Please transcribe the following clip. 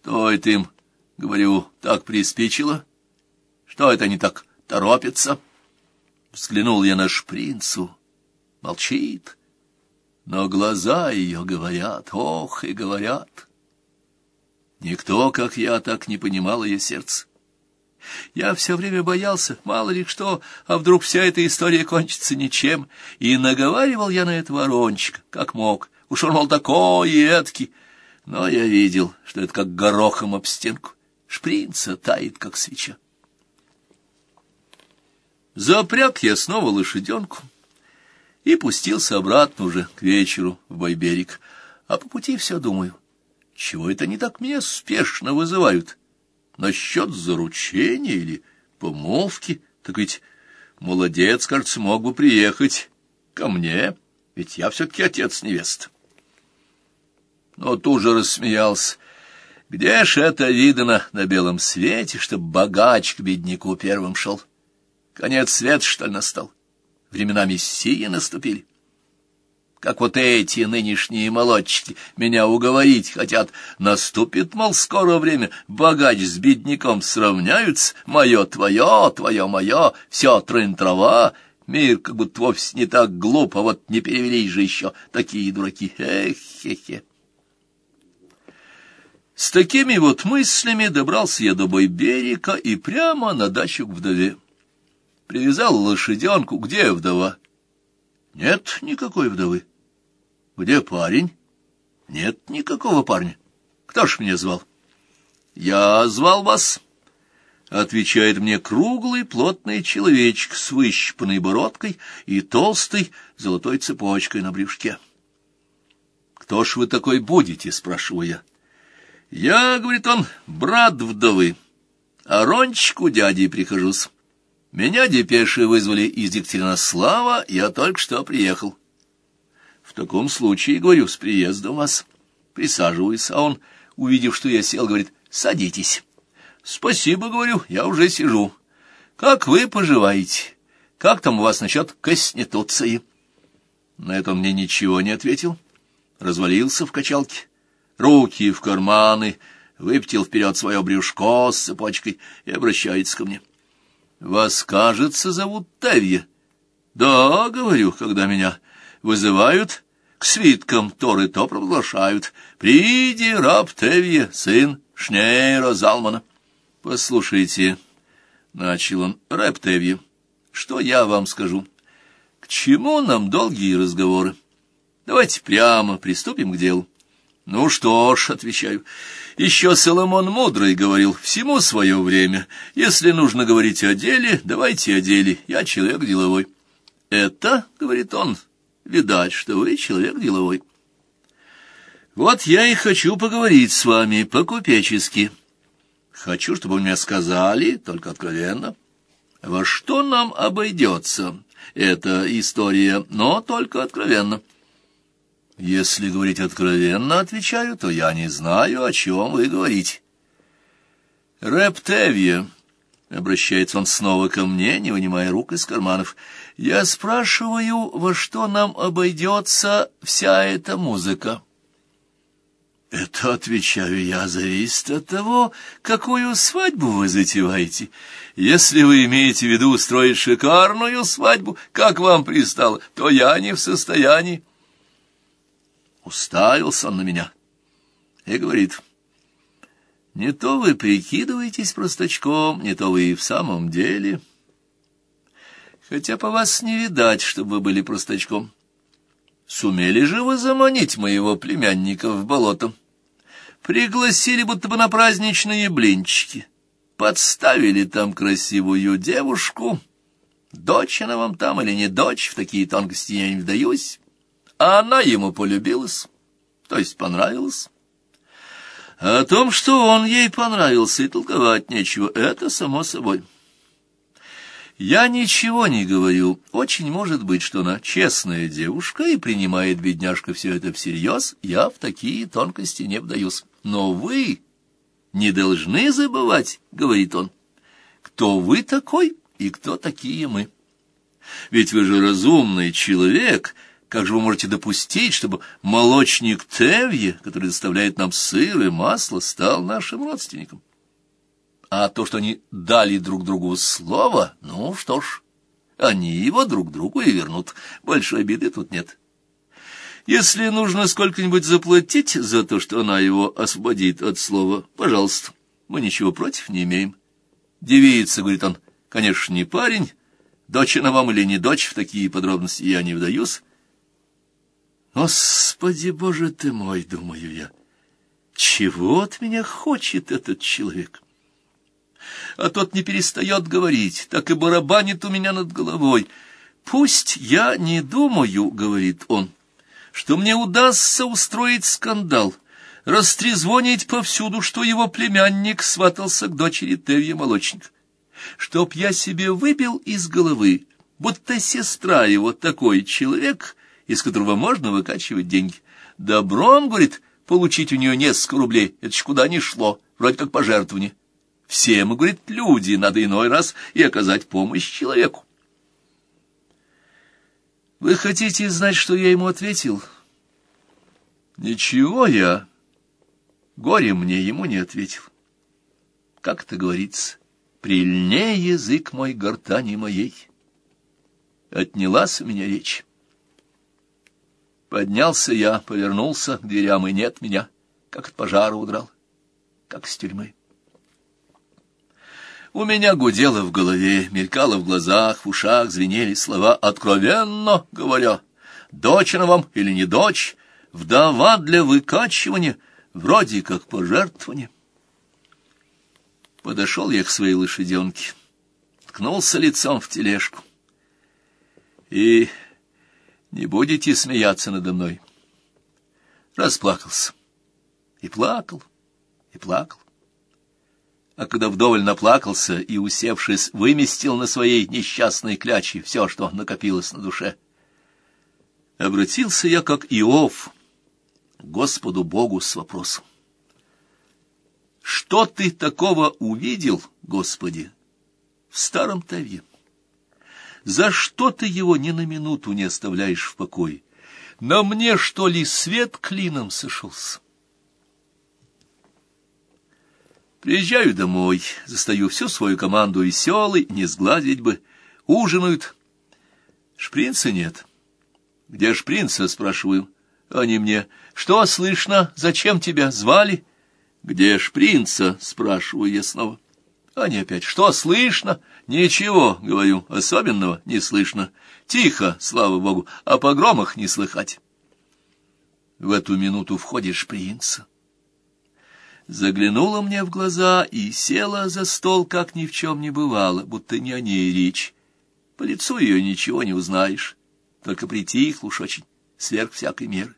Что это им, говорю, так приспичило? Что это они так торопятся? Взглянул я на шпринцу. Молчит. Но глаза ее говорят, ох, и говорят. Никто, как я, так не понимал ее сердце. Я все время боялся, мало ли что, а вдруг вся эта история кончится ничем, и наговаривал я на этого ворончика, как мог. Уж он, мол, такой и эдакий. Но я видел, что это как горохом об стенку. Шприца тает, как свеча. Запряг я снова лошаденку и пустился обратно уже к вечеру в Байберег. А по пути все думаю, чего это они так меня спешно вызывают? Насчет заручения или помолвки? Так ведь молодец, кажется, мог бы приехать ко мне, ведь я все-таки отец невест. Но тут же рассмеялся. Где ж это видано на белом свете, чтоб богач к бедняку первым шел? Конец свет, что ли, настал? Времена Мессии наступили? Как вот эти нынешние молодчики меня уговорить хотят. Наступит, мол, скоро время, богач с бедняком сравняются, мое твое, твое мое, все трын-трава, мир как будто вовсе не так глуп, а вот не перевелись же еще такие дураки. Эх-хе-хе. С такими вот мыслями добрался я до Бойберика и прямо на дачу к вдове. Привязал лошаденку. Где вдова? Нет никакой вдовы. Где парень? Нет никакого парня. Кто ж меня звал? Я звал вас, — отвечает мне круглый плотный человечек с выщипанной бородкой и толстой золотой цепочкой на брюшке. Кто ж вы такой будете, — спрашиваю я. Я, — говорит он, — брат вдовы, а Рончику дяди прихожусь. Меня депеши вызвали из Екатеринослава, я только что приехал. В таком случае, говорю, с приездом вас. Присаживаюсь, а он, увидев, что я сел, говорит, садитесь. Спасибо, говорю, я уже сижу. Как вы поживаете? Как там у вас насчет конституции? На это он мне ничего не ответил. Развалился в качалке, руки в карманы, выптил вперед свое брюшко с цепочкой и обращается ко мне. Вас, кажется, зовут Тевье. Да, говорю, когда меня вызывают к свиткам Торы, то провозглашают. Приди, раб Тевье, сын Шнейра Залмана. Послушайте, — начал он, — раб Тевье, что я вам скажу? К чему нам долгие разговоры? Давайте прямо приступим к делу. Ну что ж, отвечаю, еще Соломон Мудрый говорил, всему свое время. Если нужно говорить о деле, давайте о деле, я человек деловой. Это, говорит он, видать, что вы человек деловой. Вот я и хочу поговорить с вами по-купечески. Хочу, чтобы вы мне сказали, только откровенно, во что нам обойдется эта история, но только откровенно. Если говорить откровенно, отвечаю, то я не знаю, о чем вы говорите. Рептевье, обращается он снова ко мне, не вынимая рук из карманов, я спрашиваю, во что нам обойдется вся эта музыка. Это, отвечаю я, зависит от того, какую свадьбу вы затеваете. Если вы имеете в виду устроить шикарную свадьбу, как вам пристало, то я не в состоянии. Уставился он на меня и говорит, «Не то вы прикидываетесь простачком, не то вы и в самом деле. Хотя по вас не видать, чтобы вы были простачком. Сумели же вы заманить моего племянника в болото? Пригласили будто бы на праздничные блинчики, подставили там красивую девушку». Дочь она вам там или не дочь, в такие тонкости я не вдаюсь а она ему полюбилась, то есть понравилась. О том, что он ей понравился, и толковать нечего, это само собой. Я ничего не говорю. Очень может быть, что она честная девушка и принимает бедняжка все это всерьез. Я в такие тонкости не вдаюсь. Но вы не должны забывать, — говорит он, — кто вы такой и кто такие мы. Ведь вы же разумный человек, — Как же вы можете допустить, чтобы молочник Тевье, который доставляет нам сыр и масло, стал нашим родственником? А то, что они дали друг другу слово, ну что ж, они его друг другу и вернут. Большой беды тут нет. Если нужно сколько-нибудь заплатить за то, что она его освободит от слова, пожалуйста, мы ничего против не имеем. Девица, говорит он, конечно, не парень, дочь она вам или не дочь, в такие подробности я не вдаюсь, Господи, Боже ты мой, думаю я, чего от меня хочет этот человек? А тот не перестает говорить, так и барабанит у меня над головой. Пусть я не думаю, говорит он, что мне удастся устроить скандал, растрезвонить повсюду, что его племянник сватался к дочери Тевья Молочник, чтоб я себе выбил из головы, будто сестра его такой человек, из которого можно выкачивать деньги. Добром, говорит, получить у нее несколько рублей, это ж куда ни шло, вроде как пожертвование. Всем, говорит, люди, надо иной раз и оказать помощь человеку. Вы хотите знать, что я ему ответил? Ничего я, горе мне, ему не ответил. Как это говорится, прильнее язык мой гортани моей. Отнялась у меня речь. Поднялся я, повернулся к дверям, и нет меня, как от пожара удрал, как с тюрьмы. У меня гудело в голове, мелькало в глазах, в ушах звенели слова «откровенно», говоря, «дочь она вам или не дочь, вдова для выкачивания, вроде как пожертвование». Подошел я к своей лошаденке, ткнулся лицом в тележку и не будете смеяться надо мной. Расплакался. И плакал, и плакал. А когда вдоволь наплакался и, усевшись, выместил на своей несчастной кляче все, что накопилось на душе, обратился я, как Иов, Господу Богу с вопросом. Что ты такого увидел, Господи, в старом Таве? За что ты его ни на минуту не оставляешь в покое? На мне, что ли, свет клином сошелся? Приезжаю домой, застаю всю свою команду веселой, не сгладить бы. Ужинают. Шпринца нет. Где шпринца, спрашиваю. Они мне. Что слышно? Зачем тебя звали? Где шпринца, спрашиваю я снова. Они опять. Что слышно? Ничего, говорю, особенного не слышно. Тихо, слава богу, о погромах не слыхать. В эту минуту входишь принца. Заглянула мне в глаза и села за стол, как ни в чем не бывало, будто не о ней речь. По лицу ее ничего не узнаешь, только притихла уж очень, сверх всякой меры.